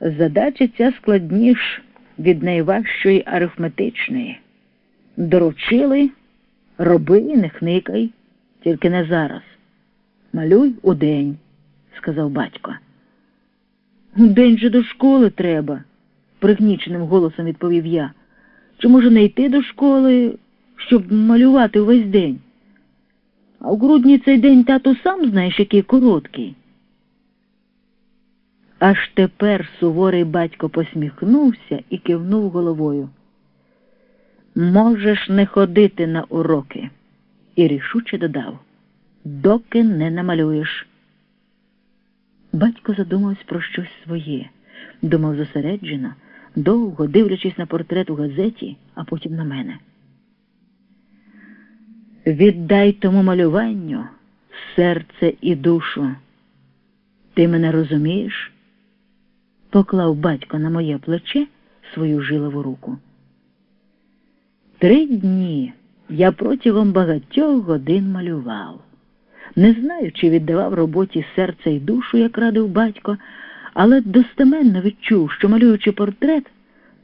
Задача ця складніш від найважчої арифметичної. Доручили, роби не хникай, тільки не зараз. Малюй удень, сказав батько. День же до школи треба, пригніченим голосом відповів я. Чи може не йти до школи, щоб малювати увесь день? А в грудні цей день тато сам знаєш, який короткий. Аж тепер суворий батько посміхнувся і кивнув головою. Можеш не ходити на уроки, і рішуче додав, доки не намалюєш. Батько задумався про щось своє, думав зосереджено, довго дивлячись на портрет у газеті, а потім на мене. Віддай тому малюванню серце і душу. Ти мене розумієш? Поклав батько на моє плече свою жилову руку. Три дні я протягом багатьох годин малював. Не знаю, чи віддавав роботі серце і душу, як радив батько, але достеменно відчув, що малюючи портрет,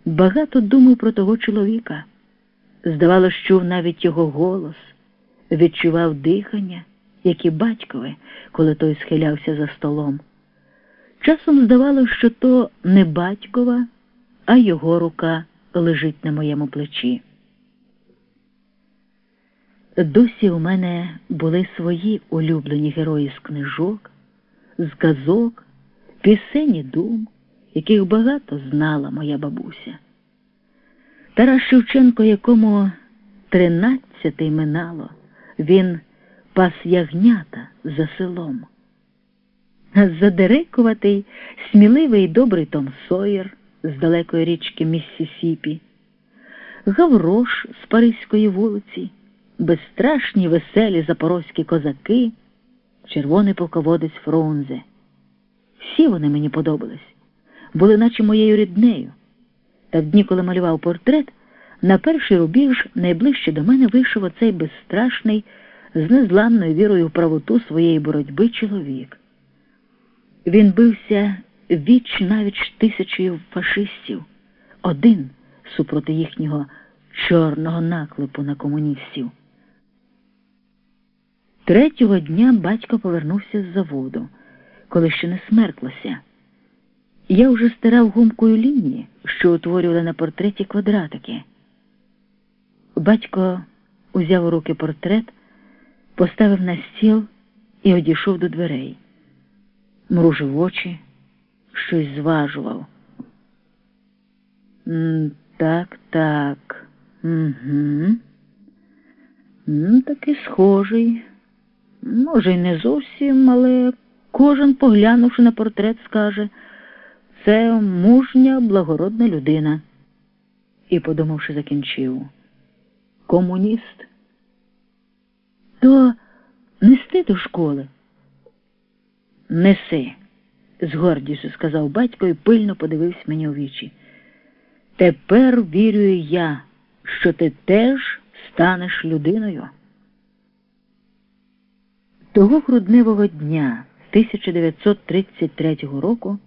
багато думав про того чоловіка. Здавалося, чув навіть його голос, відчував дихання, як і батькове, коли той схилявся за столом. Часом здавалося, що то не батькова, а його рука лежить на моєму плечі. Досі у мене були свої улюблені герої з книжок, з казок, пісень і дум, яких багато знала моя бабуся. Тарас Шевченко, якому тринадцятий минало, він пас ягнята за селом. Задерекуватий, сміливий і добрий Том Сойер з далекої річки Міссісіпі, Гаврош з Паризької вулиці безстрашні веселі запорозькі козаки, червоний полководець Фрунзе. Всі вони мені подобались, були наче моєю ріднею. Та в дні, коли малював портрет, на перший рубіж найближче до мене вийшов оцей безстрашний, з незламною вірою в правоту своєї боротьби чоловік. Він бився віч навіть тисячею фашистів, один супроти їхнього чорного наклепу на комуністів. Третього дня батько повернувся з заводу, коли ще не смерклося. Я вже стирав гумкою лінії, що утворювали на портреті квадратики. Батько узяв у руки портрет, поставив на стіл і одійшов до дверей. Мружив очі, щось зважував. Так, так. Угу. Такий схожий. Може, й не зовсім, але кожен, поглянувши на портрет, скаже це мужня, благородна людина. І, подумавши, закінчив. Комуніст. То нести до школи. Неси, з гордістю сказав батько і пильно подивився мені у вічі. Тепер вірю я, що ти теж станеш людиною. Того грудневого дня 1933 року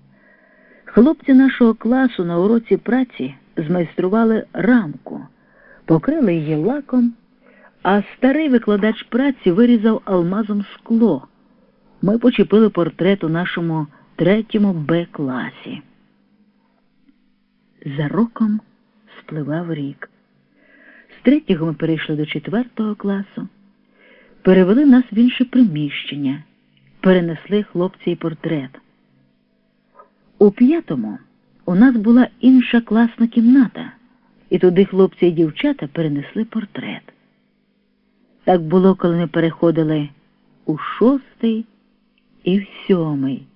хлопці нашого класу на уроці праці змайстрували рамку, покрили її лаком, а старий викладач праці вирізав алмазом скло. Ми почепили портрет у нашому третьому Б класі. За роком спливав рік. З третього ми перейшли до четвертого класу перевели нас в інше приміщення, перенесли хлопці і портрет. У п'ятому у нас була інша класна кімната, і туди хлопці і дівчата перенесли портрет. Так було, коли ми переходили у шостий і в сьомий,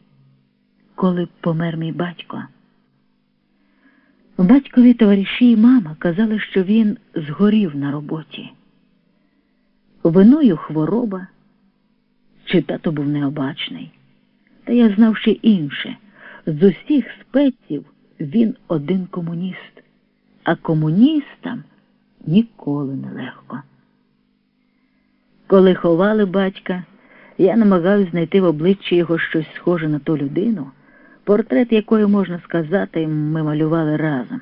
коли помер мій батько. Батькові товариші і мама казали, що він згорів на роботі виною хвороба, чи тато був необачний. Та я знав ще інше з усіх спеців він один комуніст, а комуністам ніколи не легко. Коли ховали батька, я намагаюся знайти в обличчі його щось схоже на ту людину, портрет якої, можна сказати, ми малювали разом.